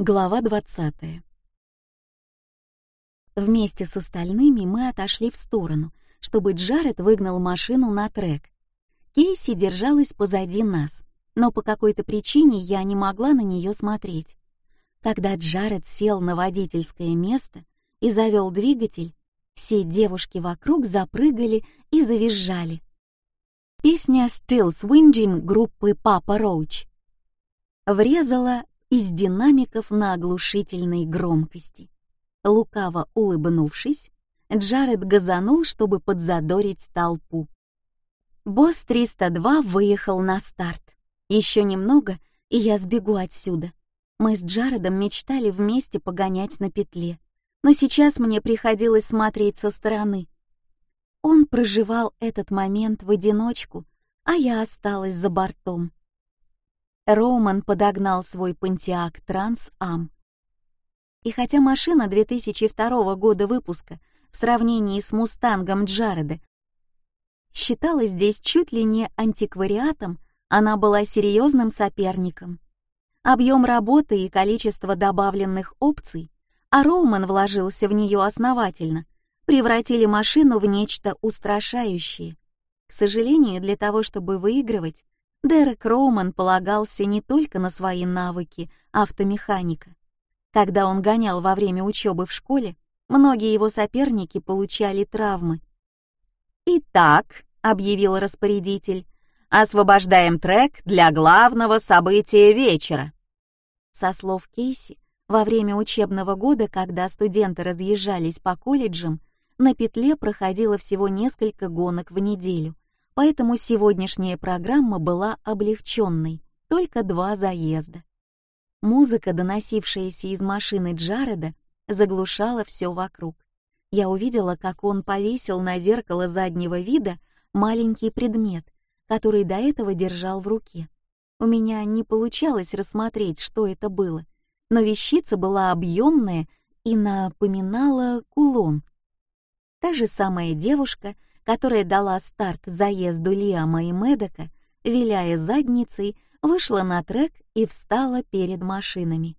Глава 20. Вместе с остальными мы отошли в сторону, чтобы Джаред выгнал машину на трек. Кейси держалась позади нас, но по какой-то причине я не могла на нее смотреть. Когда Джаред сел на водительское место и завел двигатель, все девушки вокруг запрыгали и завизжали. Песня «Still Swinging» группы Папа Роуч врезала из динамиков на оглушительной громкости. Лукаво улыбнувшись, Джаред газанул, чтобы подзадорить толпу. Босс 302 выехал на старт. Еще немного, и я сбегу отсюда. Мы с Джаредом мечтали вместе погонять на петле, но сейчас мне приходилось смотреть со стороны. Он проживал этот момент в одиночку, а я осталась за бортом. Роуман подогнал свой Pontiac Trans Am. И хотя машина 2002 года выпуска в сравнении с Мустангом Джареда считалась здесь чуть ли не антиквариатом, она была серьезным соперником. Объем работы и количество добавленных опций, а Роуман вложился в нее основательно, превратили машину в нечто устрашающее. К сожалению, для того, чтобы выигрывать, Дерек Роуман полагался не только на свои навыки автомеханика. Когда он гонял во время учебы в школе, многие его соперники получали травмы. «Итак», — объявил распорядитель, — «освобождаем трек для главного события вечера». Со слов Кейси, во время учебного года, когда студенты разъезжались по колледжам, на петле проходило всего несколько гонок в неделю — поэтому сегодняшняя программа была облегченной, только два заезда. Музыка, доносившаяся из машины Джареда, заглушала все вокруг. Я увидела, как он повесил на зеркало заднего вида маленький предмет, который до этого держал в руке. У меня не получалось рассмотреть, что это было, но вещица была объемная и напоминала кулон. Та же самая девушка — которая дала старт заезду Лиама и Медока, виляя задницей, вышла на трек и встала перед машинами.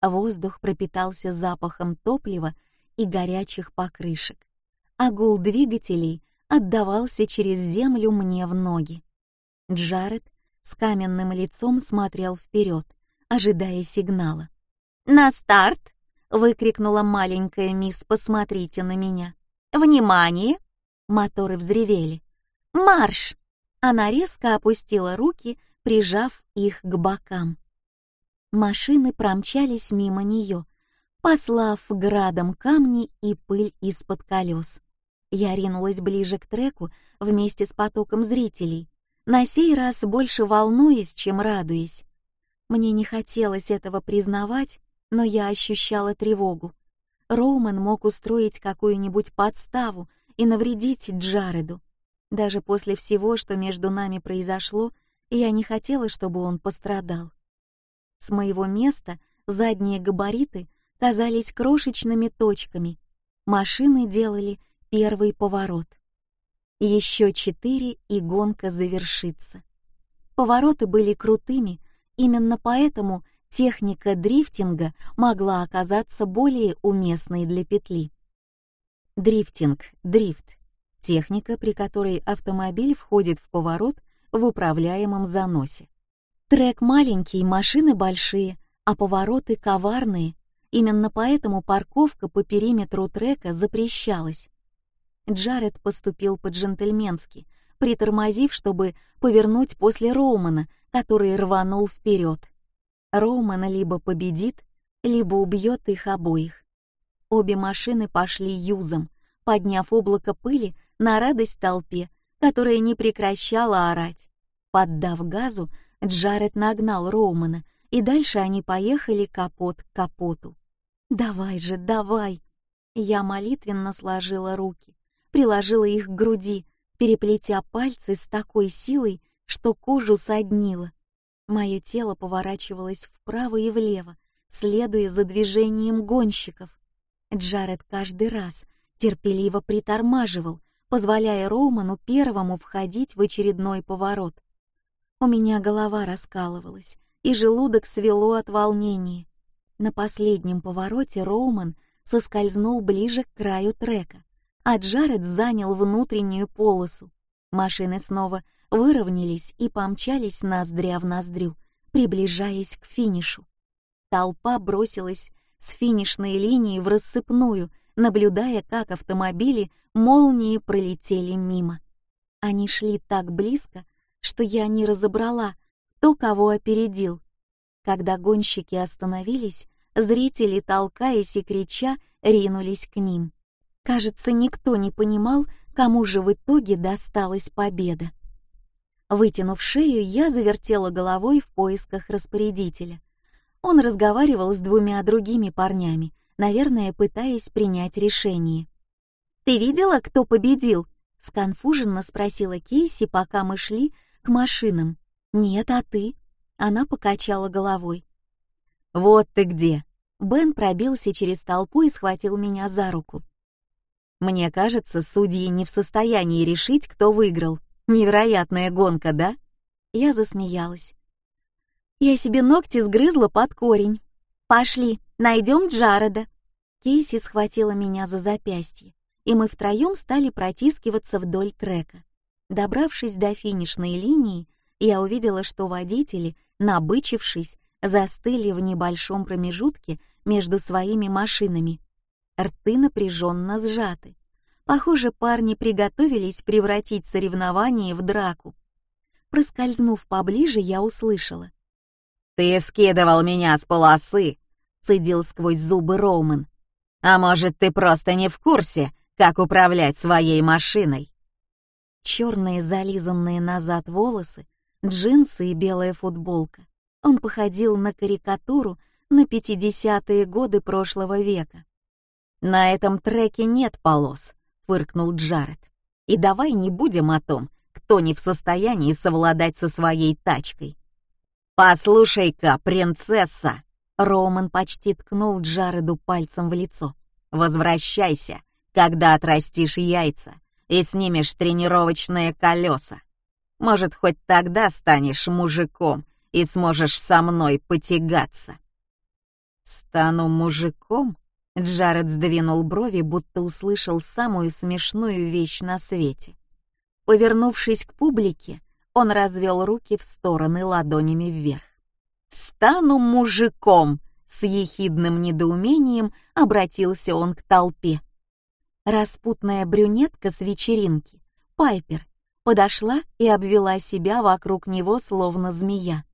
Воздух пропитался запахом топлива и горячих покрышек, а гул двигателей отдавался через землю мне в ноги. Джаред с каменным лицом смотрел вперед, ожидая сигнала. «На старт!» — выкрикнула маленькая мисс «Посмотрите на меня!» «Внимание! Моторы взревели. «Марш!» Она резко опустила руки, прижав их к бокам. Машины промчались мимо нее, послав градом камни и пыль из-под колес. Я ринулась ближе к треку вместе с потоком зрителей, на сей раз больше волнуясь, чем радуясь. Мне не хотелось этого признавать, но я ощущала тревогу. Роуман мог устроить какую-нибудь подставу, и навредить Джареду. Даже после всего, что между нами произошло, я не хотела, чтобы он пострадал. С моего места задние габариты казались крошечными точками. Машины делали первый поворот. Еще четыре, и гонка завершится. Повороты были крутыми, именно поэтому техника дрифтинга могла оказаться более уместной для петли. Дрифтинг, дрифт — техника, при которой автомобиль входит в поворот в управляемом заносе. Трек маленький, машины большие, а повороты коварные. Именно поэтому парковка по периметру трека запрещалась. Джаред поступил по-джентльменски, притормозив, чтобы повернуть после Роумана, который рванул вперед. Роуман либо победит, либо убьет их обоих. Обе машины пошли юзом, подняв облако пыли на радость толпе, которая не прекращала орать. Поддав газу, Джаред нагнал Роумана, и дальше они поехали капот к капоту. «Давай же, давай!» Я молитвенно сложила руки, приложила их к груди, переплетя пальцы с такой силой, что кожу соднило. Мое тело поворачивалось вправо и влево, следуя за движением гонщиков. Джаред каждый раз терпеливо притормаживал, позволяя Роуману первому входить в очередной поворот. У меня голова раскалывалась, и желудок свело от волнения. На последнем повороте Роуман соскользнул ближе к краю трека, а Джаред занял внутреннюю полосу. Машины снова выровнялись и помчались ноздря в ноздрю, приближаясь к финишу. Толпа бросилась с финишной линии в рассыпную, наблюдая, как автомобили молнии пролетели мимо. Они шли так близко, что я не разобрала, кто кого опередил. Когда гонщики остановились, зрители, толкаясь и крича, ринулись к ним. Кажется, никто не понимал, кому же в итоге досталась победа. Вытянув шею, я завертела головой в поисках распорядителя. Он разговаривал с двумя другими парнями, наверное, пытаясь принять решение. «Ты видела, кто победил?» — сконфуженно спросила Кейси, пока мы шли к машинам. «Нет, а ты?» Она покачала головой. «Вот ты где!» Бен пробился через толпу и схватил меня за руку. «Мне кажется, судьи не в состоянии решить, кто выиграл. Невероятная гонка, да?» Я засмеялась. Я себе ногти сгрызла под корень. Пошли, найдем Джареда. Кейси схватила меня за запястье, и мы втроем стали протискиваться вдоль трека. Добравшись до финишной линии, я увидела, что водители, набычившись, застыли в небольшом промежутке между своими машинами. Рты напряженно сжаты. Похоже, парни приготовились превратить соревнование в драку. Проскользнув поближе, я услышала. «Ты скидывал меня с полосы!» — цедил сквозь зубы Роуман. «А может, ты просто не в курсе, как управлять своей машиной?» Черные зализанные назад волосы, джинсы и белая футболка. Он походил на карикатуру на 50-е годы прошлого века. «На этом треке нет полос», — фыркнул Джаред. «И давай не будем о том, кто не в состоянии совладать со своей тачкой. «Послушай-ка, принцесса!» Роман почти ткнул Джареду пальцем в лицо. «Возвращайся, когда отрастишь яйца и снимешь тренировочные колеса. Может, хоть тогда станешь мужиком и сможешь со мной потягаться». «Стану мужиком?» Джаред сдвинул брови, будто услышал самую смешную вещь на свете. Повернувшись к публике, он развел руки в стороны ладонями вверх. «Стану мужиком!» — с ехидным недоумением обратился он к толпе. Распутная брюнетка с вечеринки, Пайпер, подошла и обвела себя вокруг него словно змея.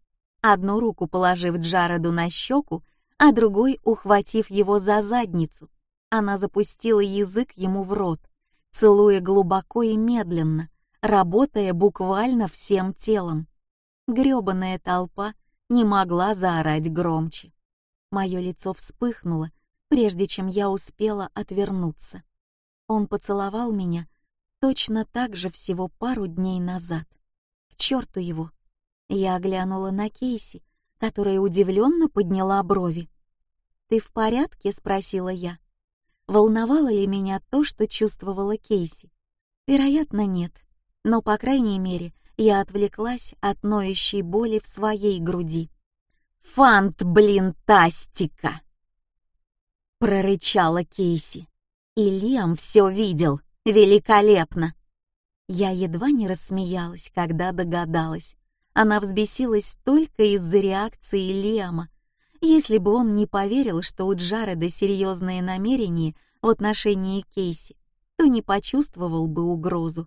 Одну руку положив Джареду на щеку, а другой ухватив его за задницу. Она запустила язык ему в рот, целуя глубоко и медленно, работая буквально всем телом. Грёбаная толпа не могла заорать громче. Мое лицо вспыхнуло, прежде чем я успела отвернуться. Он поцеловал меня точно так же всего пару дней назад. К черту его! Я оглянула на Кейси, которая удивленно подняла брови. «Ты в порядке?» — спросила я. Волновало ли меня то, что чувствовала Кейси? Вероятно, нет но, по крайней мере, я отвлеклась от ноющей боли в своей груди. «Фант, блин, тастика!» прорычала Кейси. И Лиам все видел. Великолепно! Я едва не рассмеялась, когда догадалась. Она взбесилась только из-за реакции Лиама. Если бы он не поверил, что у Джареда серьезные намерения в отношении Кейси, то не почувствовал бы угрозу.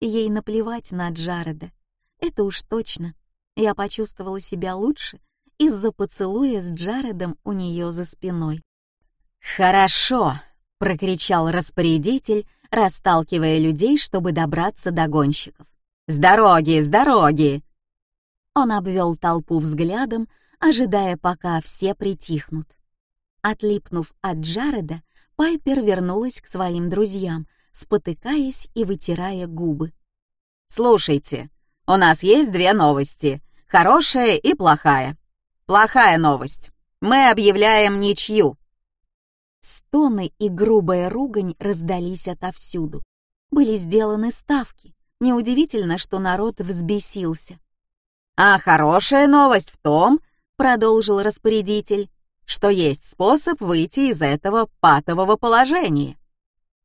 Ей наплевать на Джареда. Это уж точно. Я почувствовала себя лучше из-за поцелуя с Джаредом у нее за спиной. «Хорошо!» — прокричал распорядитель, расталкивая людей, чтобы добраться до гонщиков. «С дороги, с дороги!» Он обвел толпу взглядом, ожидая, пока все притихнут. Отлипнув от Джареда, Пайпер вернулась к своим друзьям, спотыкаясь и вытирая губы. «Слушайте, у нас есть две новости, хорошая и плохая. Плохая новость. Мы объявляем ничью». Стоны и грубая ругань раздались отовсюду. Были сделаны ставки. Неудивительно, что народ взбесился. «А хорошая новость в том, — продолжил распорядитель, — что есть способ выйти из этого патового положения.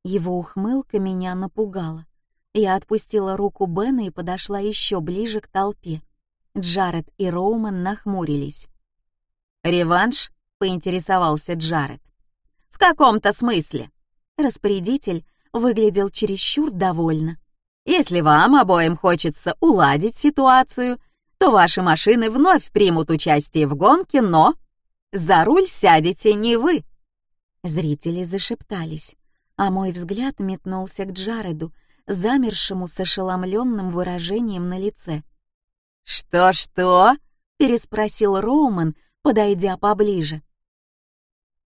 Его ухмылка меня напугала. Я отпустила руку Бена и подошла еще ближе к толпе. Джаред и Роуман нахмурились. «Реванш?» — поинтересовался Джаред. «В каком-то смысле». Распорядитель выглядел чересчур довольно. «Если вам обоим хочется уладить ситуацию, то ваши машины вновь примут участие в гонке, но за руль сядете не вы». Зрители зашептались, а мой взгляд метнулся к Джареду, замершему с ошеломленным выражением на лице. «Что-что?» — переспросил Роуман, подойдя поближе.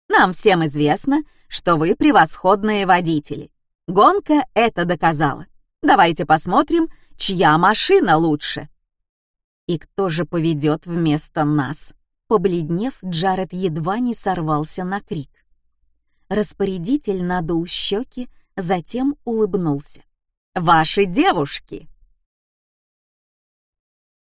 «Нам всем известно, что вы превосходные водители. Гонка это доказала. Давайте посмотрим, чья машина лучше». «И кто же поведет вместо нас?» Побледнев, Джаред едва не сорвался на крик. Распорядитель надул щеки, затем улыбнулся. «Ваши девушки!»